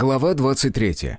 Глава 23.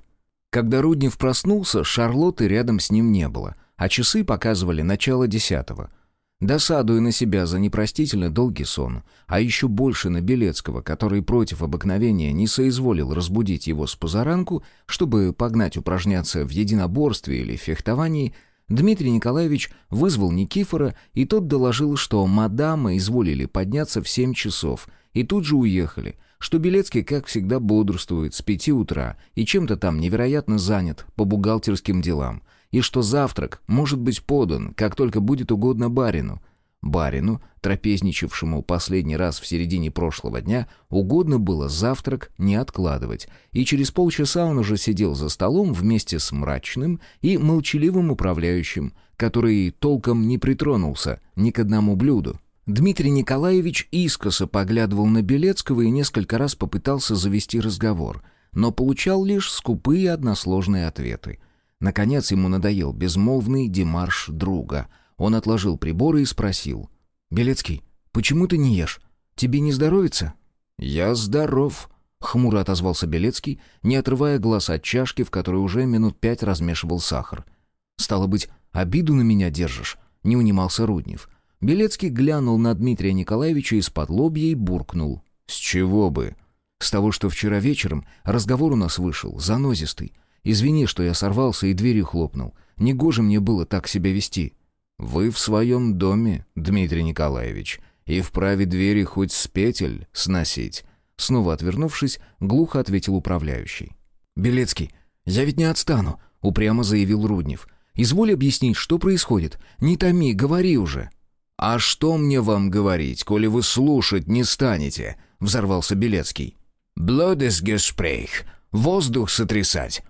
Когда Руднев проснулся, Шарлотты рядом с ним не было, а часы показывали начало десятого. Досадуя на себя за непростительно долгий сон, а еще больше на Белецкого, который против обыкновения не соизволил разбудить его с позаранку, чтобы погнать упражняться в единоборстве или фехтовании, Дмитрий Николаевич вызвал Никифора, и тот доложил, что мадамы изволили подняться в семь часов, и тут же уехали — что Белецкий, как всегда, бодрствует с пяти утра и чем-то там невероятно занят по бухгалтерским делам, и что завтрак может быть подан, как только будет угодно барину. Барину, трапезничавшему последний раз в середине прошлого дня, угодно было завтрак не откладывать, и через полчаса он уже сидел за столом вместе с мрачным и молчаливым управляющим, который толком не притронулся ни к одному блюду. Дмитрий Николаевич искоса поглядывал на Белецкого и несколько раз попытался завести разговор, но получал лишь скупые односложные ответы. Наконец ему надоел безмолвный демарш друга. Он отложил приборы и спросил. «Белецкий, почему ты не ешь? Тебе не здоровится?» «Я здоров», — хмуро отозвался Белецкий, не отрывая глаз от чашки, в которой уже минут пять размешивал сахар. «Стало быть, обиду на меня держишь?» — не унимался Руднев. Белецкий глянул на Дмитрия Николаевича из-под лобья и буркнул. «С чего бы?» «С того, что вчера вечером разговор у нас вышел, занозистый. Извини, что я сорвался и дверью хлопнул. Негоже мне было так себя вести». «Вы в своем доме, Дмитрий Николаевич, и вправе двери хоть с петель сносить». Снова отвернувшись, глухо ответил управляющий. «Белецкий, я ведь не отстану», — упрямо заявил Руднев. «Изволь объяснить, что происходит. Не томи, говори уже». «А что мне вам говорить, коли вы слушать не станете?» — взорвался Белецкий. «Блодесгеспрейх. Воздух сотрясать».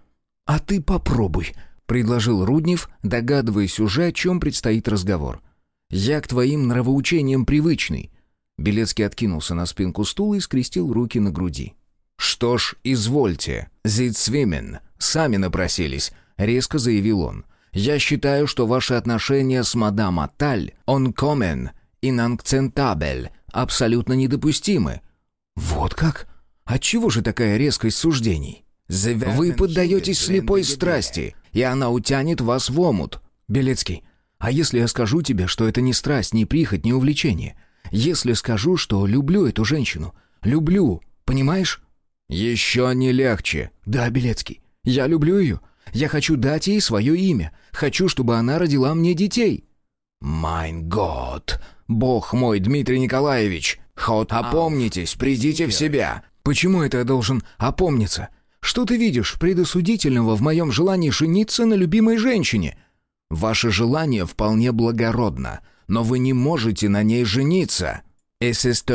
«А ты попробуй», — предложил Руднев, догадываясь уже, о чем предстоит разговор. «Я к твоим нравоучениям привычный». Белецкий откинулся на спинку стула и скрестил руки на груди. «Что ж, извольте, зицвимен, сами напросились», — резко заявил он. Я считаю, что ваши отношения с мадам Аталь, онкомен, инанкцентабель, абсолютно недопустимы». «Вот как? Отчего же такая резкость суждений?» «Вы поддаетесь слепой страсти, и она утянет вас в омут». «Белецкий, а если я скажу тебе, что это не страсть, не прихоть, не увлечение? Если скажу, что люблю эту женщину, люблю, понимаешь?» «Еще не легче». «Да, Белецкий, я люблю ее, я хочу дать ей свое имя. Хочу, чтобы она родила мне детей». «Майн год! Бог мой, Дмитрий Николаевич! Хоть опомнитесь, придите в себя!» «Почему это я должен опомниться? Что ты видишь предосудительного в моем желании жениться на любимой женщине?» «Ваше желание вполне благородно, но вы не можете на ней жениться. Es ist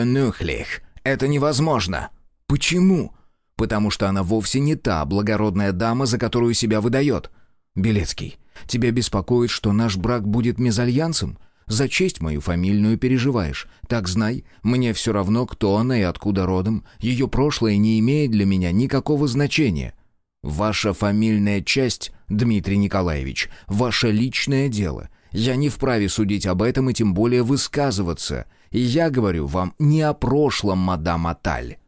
Это невозможно». «Почему?» потому что она вовсе не та благородная дама, за которую себя выдает. Белецкий, тебя беспокоит, что наш брак будет мезальянсом? За честь мою фамильную переживаешь. Так знай, мне все равно, кто она и откуда родом. Ее прошлое не имеет для меня никакого значения. Ваша фамильная часть, Дмитрий Николаевич, ваше личное дело. Я не вправе судить об этом и тем более высказываться. И я говорю вам не о прошлом, мадам Аталь.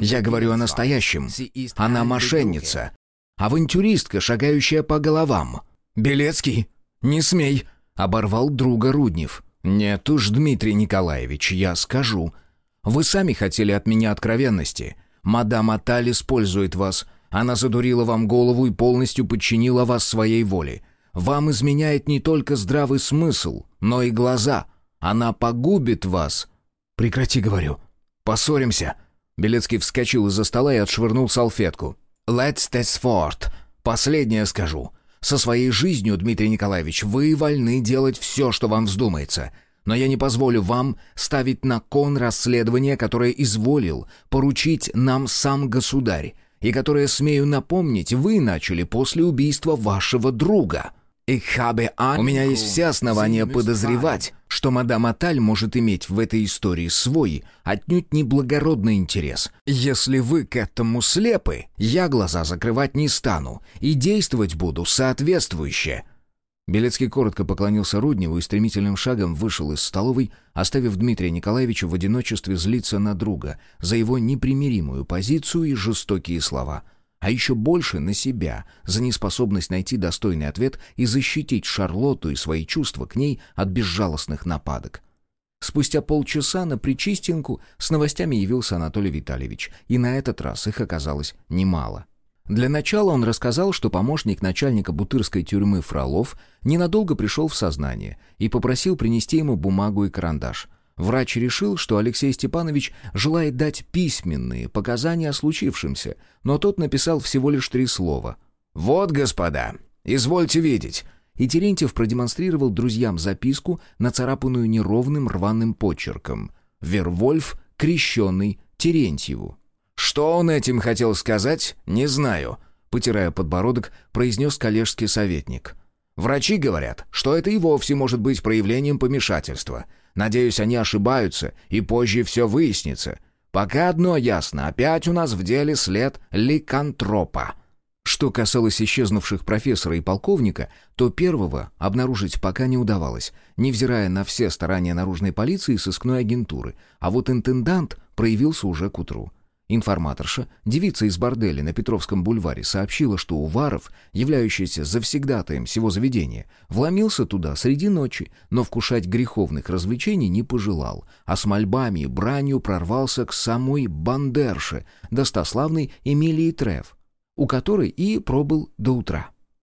Я говорю о настоящем. Она мошенница. Авантюристка, шагающая по головам. «Белецкий, не смей!» — оборвал друга Руднев. «Нет уж, Дмитрий Николаевич, я скажу. Вы сами хотели от меня откровенности. Мадам Аталь использует вас. Она задурила вам голову и полностью подчинила вас своей воле. Вам изменяет не только здравый смысл, но и глаза. Она погубит вас». «Прекрати, говорю. Поссоримся». Белецкий вскочил из-за стола и отшвырнул салфетку. «Let's test fort. Последнее скажу. Со своей жизнью, Дмитрий Николаевич, вы вольны делать все, что вам вздумается. Но я не позволю вам ставить на кон расследование, которое изволил поручить нам сам государь, и которое, смею напомнить, вы начали после убийства вашего друга». У меня есть все основания подозревать, что мадам Аталь может иметь в этой истории свой, отнюдь не благородный интерес. Если вы к этому слепы, я глаза закрывать не стану и действовать буду соответствующе». Белецкий коротко поклонился Рудневу и стремительным шагом вышел из столовой, оставив Дмитрия Николаевича в одиночестве злиться на друга за его непримиримую позицию и жестокие слова. А еще больше на себя, за неспособность найти достойный ответ и защитить Шарлотту и свои чувства к ней от безжалостных нападок. Спустя полчаса на Причистинку с новостями явился Анатолий Витальевич, и на этот раз их оказалось немало. Для начала он рассказал, что помощник начальника Бутырской тюрьмы Фролов ненадолго пришел в сознание и попросил принести ему бумагу и карандаш. Врач решил, что Алексей Степанович желает дать письменные показания о случившемся, но тот написал всего лишь три слова. «Вот, господа, извольте видеть». И Терентьев продемонстрировал друзьям записку, нацарапанную неровным рваным почерком. «Вервольф, крещенный Терентьеву». Что он этим хотел сказать, не знаю, потирая подбородок, произнес коллежский советник. Врачи говорят, что это и вовсе может быть проявлением помешательства. Надеюсь, они ошибаются, и позже все выяснится. Пока одно ясно, опять у нас в деле след ликантропа. Что касалось исчезнувших профессора и полковника, то первого обнаружить пока не удавалось, невзирая на все старания наружной полиции и сыскной агентуры, а вот интендант проявился уже к утру. Информаторша, девица из борделя на Петровском бульваре, сообщила, что Уваров, являющийся завсегдатаем всего заведения, вломился туда среди ночи, но вкушать греховных развлечений не пожелал, а с мольбами и бранью прорвался к самой Бандерше, достославной Эмилии Треф, у которой и пробыл до утра.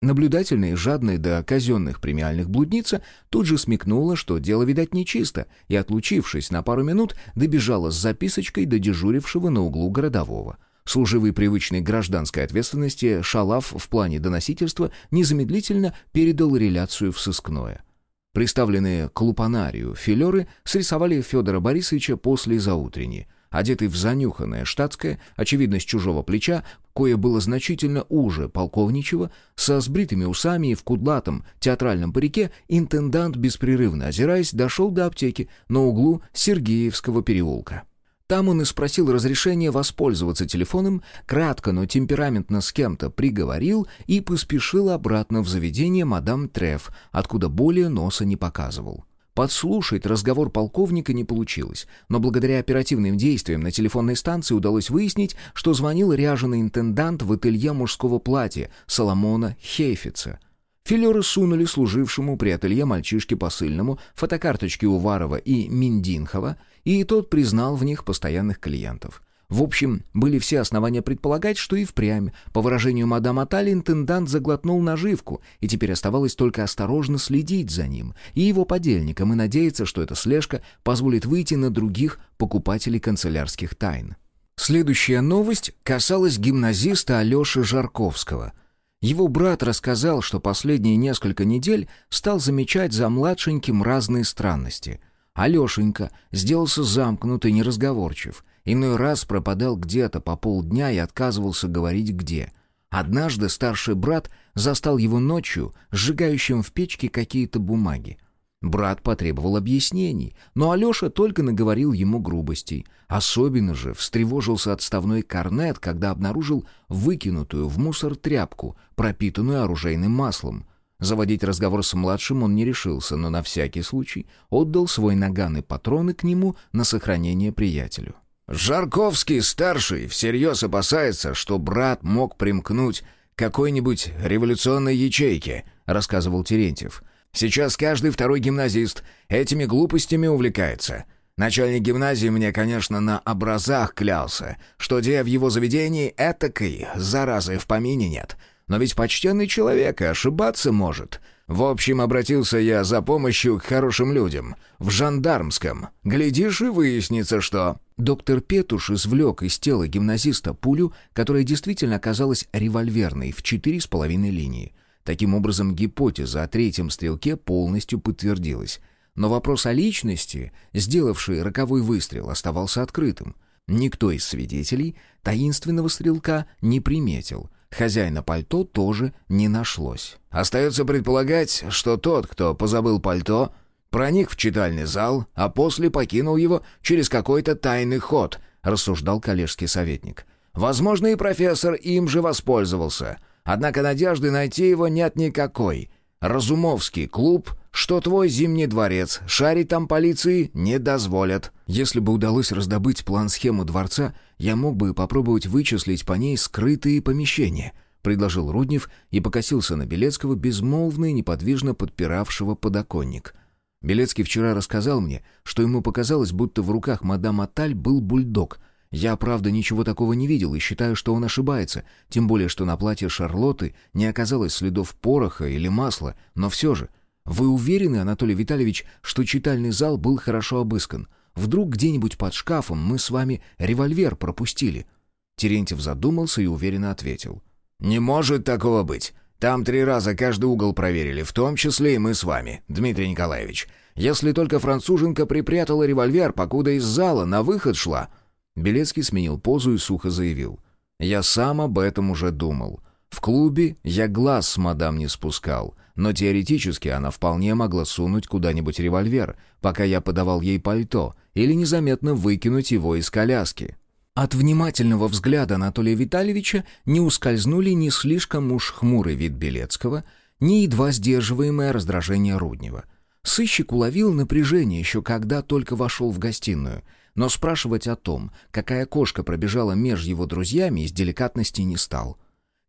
Наблюдательная и жадная до казенных премиальных блудница тут же смекнула, что дело, видать, нечисто, и, отлучившись на пару минут, добежала с записочкой до дежурившего на углу городового. Служивый привычной гражданской ответственности, Шалав в плане доносительства незамедлительно передал реляцию в сыскное. Приставленные к лупанарию филеры срисовали Федора Борисовича после заутренней — одетый в занюханное штатское, очевидно, с чужого плеча, кое было значительно уже полковничего, со сбритыми усами и в кудлатом театральном парике, интендант, беспрерывно озираясь, дошел до аптеки на углу Сергеевского переулка. Там он и спросил разрешения воспользоваться телефоном, кратко, но темпераментно с кем-то приговорил и поспешил обратно в заведение мадам Треф, откуда более носа не показывал. Подслушать разговор полковника не получилось, но благодаря оперативным действиям на телефонной станции удалось выяснить, что звонил ряженый интендант в ателье мужского платья Соломона Хейфица. Филеры сунули служившему при ателье мальчишке посыльному фотокарточки Уварова и Миндинхова, и тот признал в них постоянных клиентов. В общем, были все основания предполагать, что и впрямь, по выражению мадам Атали, интендант заглотнул наживку, и теперь оставалось только осторожно следить за ним и его подельником и надеяться, что эта слежка позволит выйти на других покупателей канцелярских тайн. Следующая новость касалась гимназиста Алеши Жарковского. Его брат рассказал, что последние несколько недель стал замечать за младшеньким разные странности. Алешенька сделался замкнутый, неразговорчив — Иной раз пропадал где-то по полдня и отказывался говорить где. Однажды старший брат застал его ночью, сжигающим в печке какие-то бумаги. Брат потребовал объяснений, но Алеша только наговорил ему грубостей. Особенно же встревожился отставной корнет, когда обнаружил выкинутую в мусор тряпку, пропитанную оружейным маслом. Заводить разговор с младшим он не решился, но на всякий случай отдал свой наган и патроны к нему на сохранение приятелю. Жарковский-старший всерьез опасается, что брат мог примкнуть к какой-нибудь революционной ячейке, рассказывал Терентьев. Сейчас каждый второй гимназист этими глупостями увлекается. Начальник гимназии мне, конечно, на образах клялся, что где в его заведении этакой заразы в помине нет. Но ведь почтенный человек и ошибаться может. В общем, обратился я за помощью к хорошим людям. В жандармском. Глядишь, и выяснится, что...» Доктор Петуш извлек из тела гимназиста пулю, которая действительно оказалась револьверной в четыре с половиной линии. Таким образом, гипотеза о третьем стрелке полностью подтвердилась. Но вопрос о личности, сделавшей роковой выстрел, оставался открытым. Никто из свидетелей таинственного стрелка не приметил — Хозяина пальто тоже не нашлось. Остается предполагать, что тот, кто позабыл пальто, проник в читальный зал, а после покинул его через какой-то тайный ход, рассуждал коллежский советник. Возможно, и профессор им же воспользовался. Однако надежды найти его нет никакой. Разумовский клуб, что твой Зимний дворец, шарить там полиции не дозволят. Если бы удалось раздобыть план-схему дворца, я мог бы попробовать вычислить по ней скрытые помещения», — предложил Руднев и покосился на Белецкого, безмолвно и неподвижно подпиравшего подоконник. Белецкий вчера рассказал мне, что ему показалось, будто в руках мадам Аталь был бульдог — я, правда, ничего такого не видел и считаю, что он ошибается, тем более, что на платье Шарлотты не оказалось следов пороха или масла, но все же. Вы уверены, Анатолий Витальевич, что читальный зал был хорошо обыскан? Вдруг где-нибудь под шкафом мы с вами револьвер пропустили?» Терентьев задумался и уверенно ответил. «Не может такого быть. Там три раза каждый угол проверили, в том числе и мы с вами, Дмитрий Николаевич. Если только француженка припрятала револьвер, покуда из зала на выход шла, Белецкий сменил позу и сухо заявил. «Я сам об этом уже думал. В клубе я глаз с мадам не спускал, но теоретически она вполне могла сунуть куда-нибудь револьвер, пока я подавал ей пальто, или незаметно выкинуть его из коляски». От внимательного взгляда Анатолия Витальевича не ускользнули ни слишком уж хмурый вид Белецкого, ни едва сдерживаемое раздражение Руднева. Сыщик уловил напряжение еще когда только вошел в гостиную — но спрашивать о том, какая кошка пробежала меж его друзьями, из деликатности не стал.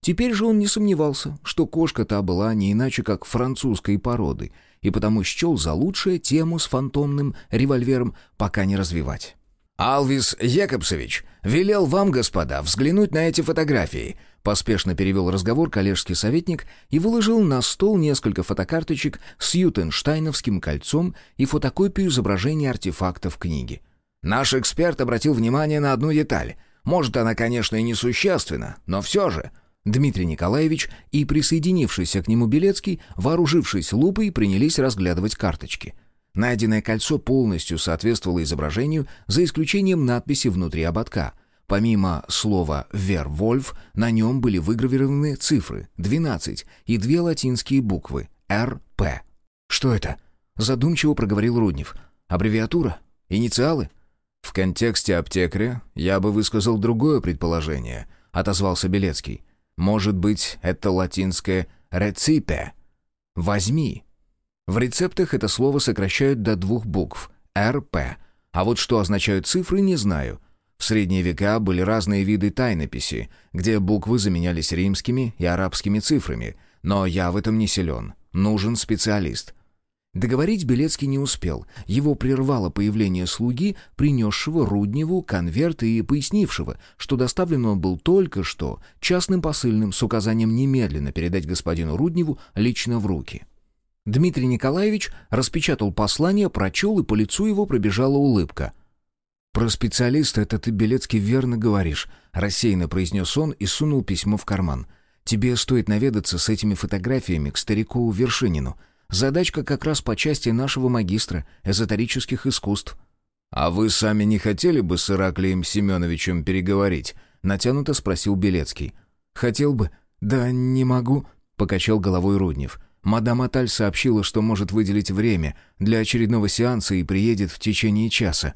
Теперь же он не сомневался, что кошка та была не иначе как французской породы, и потому счел за лучшее тему с фантомным револьвером пока не развивать. «Алвис Якобсович велел вам, господа, взглянуть на эти фотографии», поспешно перевел разговор коллежский советник и выложил на стол несколько фотокарточек с Ютенштайновским кольцом и фотокопию изображения артефактов книги. Наш эксперт обратил внимание на одну деталь. Может, она, конечно, и несущественна, но все же. Дмитрий Николаевич и присоединившийся к нему Белецкий, вооружившись лупой, принялись разглядывать карточки. Найденное кольцо полностью соответствовало изображению, за исключением надписи внутри ободка. Помимо слова «Вервольф», на нем были выгравированы цифры 12 и две латинские буквы «РП». «Что это?» — задумчиво проговорил Руднев. «Аббревиатура? Инициалы?» «В контексте аптекаря я бы высказал другое предположение», — отозвался Белецкий. «Может быть, это латинское «реципе» — «возьми». В рецептах это слово сокращают до двух букв — «РП», а вот что означают цифры, не знаю. В средние века были разные виды тайнописи, где буквы заменялись римскими и арабскими цифрами, но я в этом не силен. Нужен специалист. Договорить Белецкий не успел. Его прервало появление слуги, принесшего Рудневу конверт и пояснившего, что доставлен он был только что частным посыльным с указанием немедленно передать господину Рудневу лично в руки. Дмитрий Николаевич распечатал послание, прочел, и по лицу его пробежала улыбка. «Про специалиста это ты, Белецкий, верно говоришь», — рассеянно произнес он и сунул письмо в карман. «Тебе стоит наведаться с этими фотографиями к старику Вершинину». Задачка как раз по части нашего магистра эзотерических искусств». «А вы сами не хотели бы с Ираклием Семеновичем переговорить?» — натянуто спросил Белецкий. «Хотел бы. Да не могу», — покачал головой Руднев. «Мадам Аталь сообщила, что может выделить время для очередного сеанса и приедет в течение часа».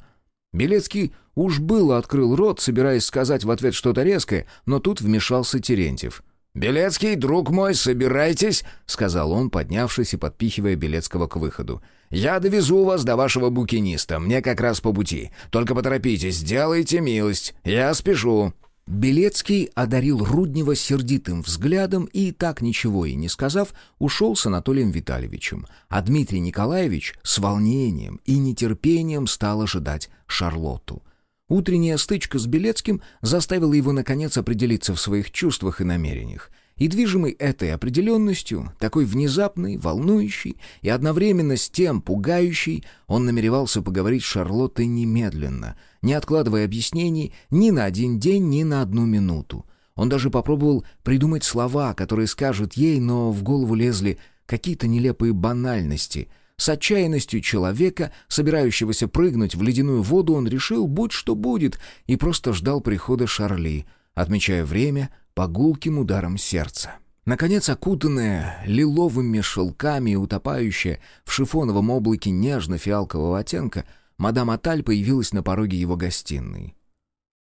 Белецкий уж было открыл рот, собираясь сказать в ответ что-то резкое, но тут вмешался Терентьев. «Белецкий, друг мой, собирайтесь», — сказал он, поднявшись и подпихивая Белецкого к выходу. «Я довезу вас до вашего букиниста, мне как раз по пути. Только поторопитесь, сделайте милость, я спешу». Белецкий одарил Руднева сердитым взглядом и, так ничего и не сказав, ушел с Анатолием Витальевичем, а Дмитрий Николаевич с волнением и нетерпением стал ожидать Шарлотту. Утренняя стычка с Белецким заставила его, наконец, определиться в своих чувствах и намерениях. И движимый этой определенностью, такой внезапной, волнующей и одновременно с тем пугающей, он намеревался поговорить с Шарлоттой немедленно, не откладывая объяснений ни на один день, ни на одну минуту. Он даже попробовал придумать слова, которые скажут ей, но в голову лезли какие-то нелепые банальности — с отчаянностью человека, собирающегося прыгнуть в ледяную воду, он решил, будь что будет, и просто ждал прихода Шарли, отмечая время по гулким ударам сердца. Наконец, окутанная лиловыми шелками и утопающая в шифоновом облаке нежно-фиалкового оттенка, мадам Аталь появилась на пороге его гостиной.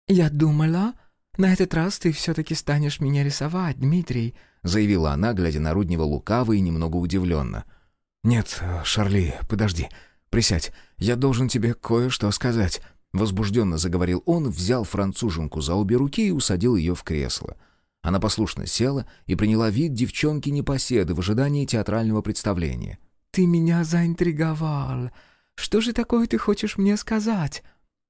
«Я думала, на этот раз ты все-таки станешь меня рисовать, Дмитрий», заявила она, глядя на Руднева лукаво и немного удивленно. «Нет, Шарли, подожди. Присядь. Я должен тебе кое-что сказать». Возбужденно заговорил он, взял француженку за обе руки и усадил ее в кресло. Она послушно села и приняла вид девчонки-непоседы в ожидании театрального представления. «Ты меня заинтриговал. Что же такое ты хочешь мне сказать?»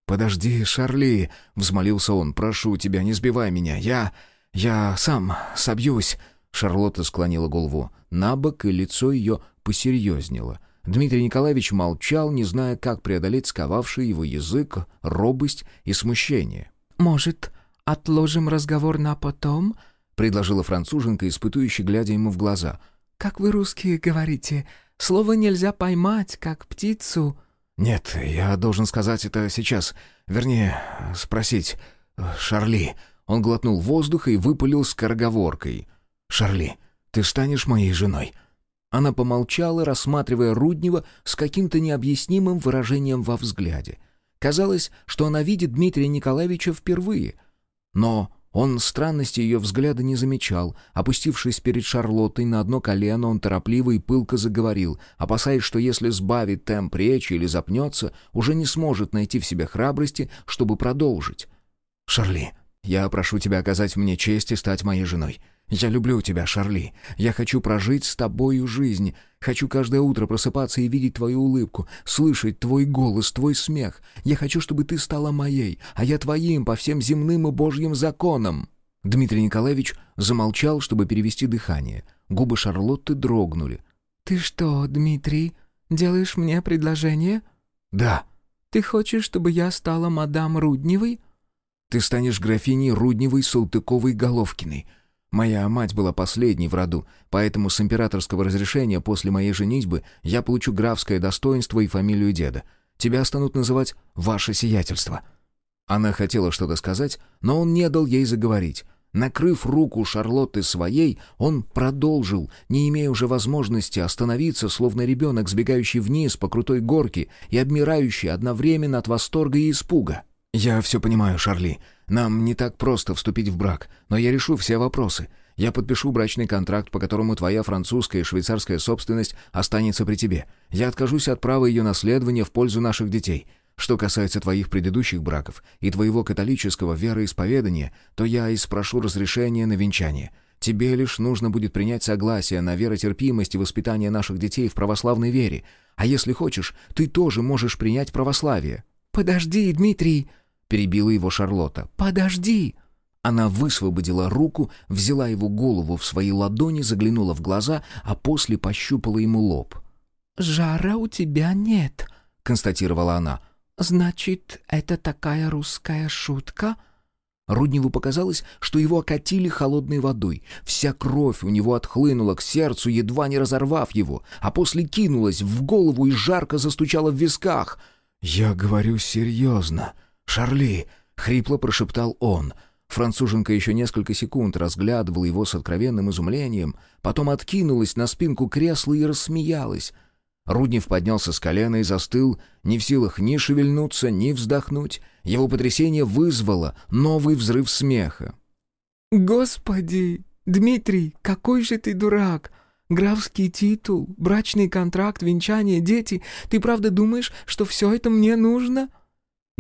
«Подожди, Шарли!» — взмолился он. «Прошу тебя, не сбивай меня. Я... я сам собьюсь!» Шарлотта склонила голову на бок, и лицо ее посерьезнело. Дмитрий Николаевич молчал, не зная, как преодолеть сковавший его язык, робость и смущение. «Может, отложим разговор на потом?» — предложила француженка, испытующе глядя ему в глаза. «Как вы, русские, говорите, слово нельзя поймать, как птицу». «Нет, я должен сказать это сейчас. Вернее, спросить. Шарли». Он глотнул воздуха и выпалил скороговоркой. «Шарли, ты станешь моей женой?» Она помолчала, рассматривая Руднева с каким-то необъяснимым выражением во взгляде. Казалось, что она видит Дмитрия Николаевича впервые. Но он странности ее взгляда не замечал. Опустившись перед Шарлоттой на одно колено, он торопливо и пылко заговорил, опасаясь, что если сбавит темп речи или запнется, уже не сможет найти в себе храбрости, чтобы продолжить. «Шарли, я прошу тебя оказать мне честь и стать моей женой. Я люблю тебя, Шарли. Я хочу прожить с тобою жизнь. Хочу каждое утро просыпаться и видеть твою улыбку, слышать твой голос, твой смех. Я хочу, чтобы ты стала моей, а я твоим по всем земным и божьим законам». Дмитрий Николаевич замолчал, чтобы перевести дыхание. Губы Шарлотты дрогнули. «Ты что, Дмитрий, делаешь мне предложение?» «Да». «Ты хочешь, чтобы я стала мадам Рудневой?» «Ты станешь графиней Рудневой-Салтыковой-Головкиной». Моя мать была последней в роду, поэтому с императорского разрешения после моей женитьбы я получу графское достоинство и фамилию деда. Тебя станут называть «Ваше сиятельство». Она хотела что-то сказать, но он не дал ей заговорить. Накрыв руку Шарлотты своей, он продолжил, не имея уже возможности остановиться, словно ребенок, сбегающий вниз по крутой горке и обмирающий одновременно от восторга и испуга. «Я все понимаю, Шарли. Нам не так просто вступить в брак, но я решу все вопросы. Я подпишу брачный контракт, по которому твоя французская и швейцарская собственность останется при тебе. Я откажусь от права ее наследования в пользу наших детей. Что касается твоих предыдущих браков и твоего католического вероисповедания, то я и спрошу разрешения на венчание. Тебе лишь нужно будет принять согласие на веротерпимость и воспитание наших детей в православной вере. А если хочешь, ты тоже можешь принять православие». «Подожди, Дмитрий!» Перебила его Шарлотта. «Подожди!» Она высвободила руку, взяла его голову в свои ладони, заглянула в глаза, а после пощупала ему лоб. «Жара у тебя нет», — констатировала она. «Значит, это такая русская шутка?» Рудневу показалось, что его окатили холодной водой. Вся кровь у него отхлынула к сердцу, едва не разорвав его, а после кинулась в голову и жарко застучала в висках. «Я говорю серьезно», «Шарли!» — хрипло прошептал он. Француженка еще несколько секунд разглядывала его с откровенным изумлением, потом откинулась на спинку кресла и рассмеялась. Руднев поднялся с колена и застыл, не в силах ни шевельнуться, ни вздохнуть. Его потрясение вызвало новый взрыв смеха. «Господи! Дмитрий, какой же ты дурак! Графский титул, брачный контракт, венчание, дети. Ты правда думаешь, что все это мне нужно?»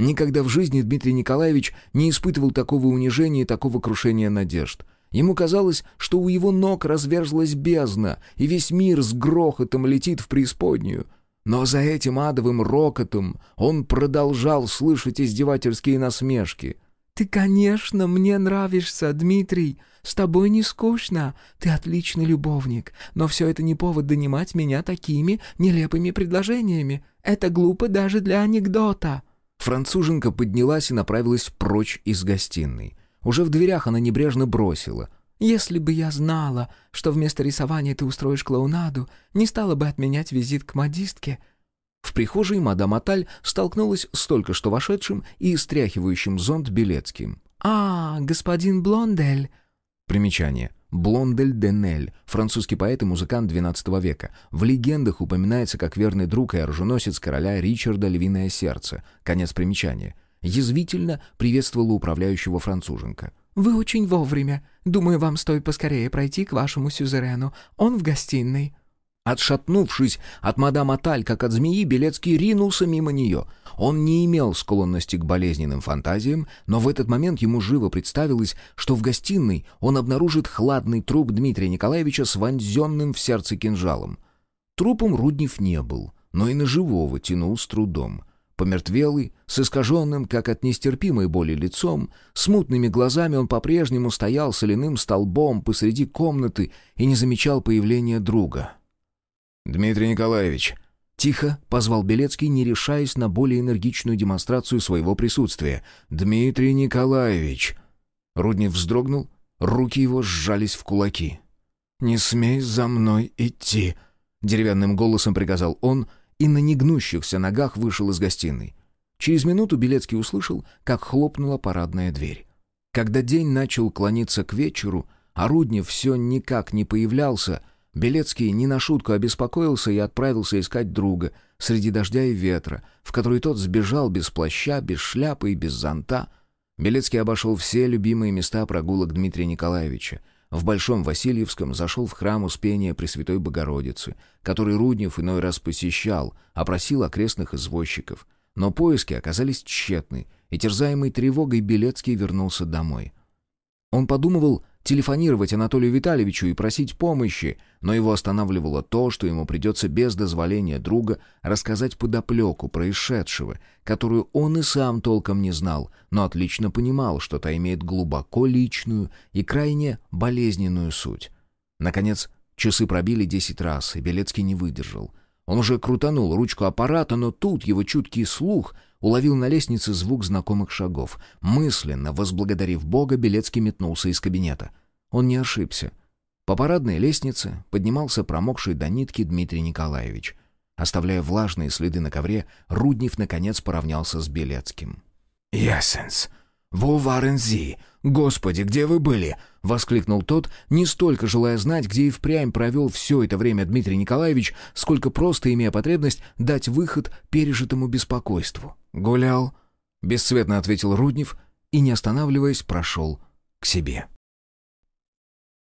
Никогда в жизни Дмитрий Николаевич не испытывал такого унижения и такого крушения надежд. Ему казалось, что у его ног разверзлась бездна, и весь мир с грохотом летит в преисподнюю. Но за этим адовым рокотом он продолжал слышать издевательские насмешки. «Ты, конечно, мне нравишься, Дмитрий. С тобой не скучно. Ты отличный любовник. Но все это не повод донимать меня такими нелепыми предложениями. Это глупо даже для анекдота». Француженка поднялась и направилась прочь из гостиной. Уже в дверях она небрежно бросила. «Если бы я знала, что вместо рисования ты устроишь клоунаду, не стала бы отменять визит к модистке». В прихожей мадам Аталь столкнулась с только что вошедшим и стряхивающим зонт Белецким. «А, господин Блондель!» Примечание. Блондель де Нель, французский поэт и музыкант XII века. В легендах упоминается как верный друг и оруженосец короля Ричарда Львиное Сердце. Конец примечания. Язвительно приветствовала управляющего француженка. вы очень вовремя. Думаю, вам стоит поскорее пройти к вашему сюзерену. Он в гостиной». Отшатнувшись от мадам Аталь, как от змеи, Белецкий ринулся мимо нее. Он не имел склонности к болезненным фантазиям, но в этот момент ему живо представилось, что в гостиной он обнаружит хладный труп Дмитрия Николаевича с вонзенным в сердце кинжалом. Трупом Руднев не был, но и на живого тянул с трудом. Помертвелый, с искаженным, как от нестерпимой боли лицом, с мутными глазами он по-прежнему стоял соляным столбом посреди комнаты и не замечал появления друга. «Дмитрий Николаевич!» Тихо позвал Белецкий, не решаясь на более энергичную демонстрацию своего присутствия. «Дмитрий Николаевич!» Руднев вздрогнул, руки его сжались в кулаки. «Не смей за мной идти!» Деревянным голосом приказал он и на негнущихся ногах вышел из гостиной. Через минуту Белецкий услышал, как хлопнула парадная дверь. Когда день начал клониться к вечеру, а Руднев все никак не появлялся, Белецкий не на шутку обеспокоился и отправился искать друга среди дождя и ветра, в который тот сбежал без плаща, без шляпы и без зонта. Белецкий обошел все любимые места прогулок Дмитрия Николаевича. В Большом Васильевском зашел в храм Успения Пресвятой Богородицы, который Руднев иной раз посещал, опросил окрестных извозчиков. Но поиски оказались тщетны, и терзаемый тревогой Белецкий вернулся домой. Он подумывал телефонировать Анатолию Витальевичу и просить помощи, но его останавливало то, что ему придется без дозволения друга рассказать подоплеку происшедшего, которую он и сам толком не знал, но отлично понимал, что та имеет глубоко личную и крайне болезненную суть. Наконец, часы пробили десять раз, и Белецкий не выдержал. Он уже крутанул ручку аппарата, но тут его чуткий слух — уловил на лестнице звук знакомых шагов. Мысленно, возблагодарив Бога, Белецкий метнулся из кабинета. Он не ошибся. По парадной лестнице поднимался промокший до нитки Дмитрий Николаевич. Оставляя влажные следы на ковре, Руднев наконец поравнялся с Белецким. «Ясенс! Во варензи! Господи, где вы были?» — воскликнул тот, не столько желая знать, где и впрямь провел все это время Дмитрий Николаевич, сколько просто имея потребность дать выход пережитому беспокойству. «Гулял», — бесцветно ответил Руднев и, не останавливаясь, прошел к себе.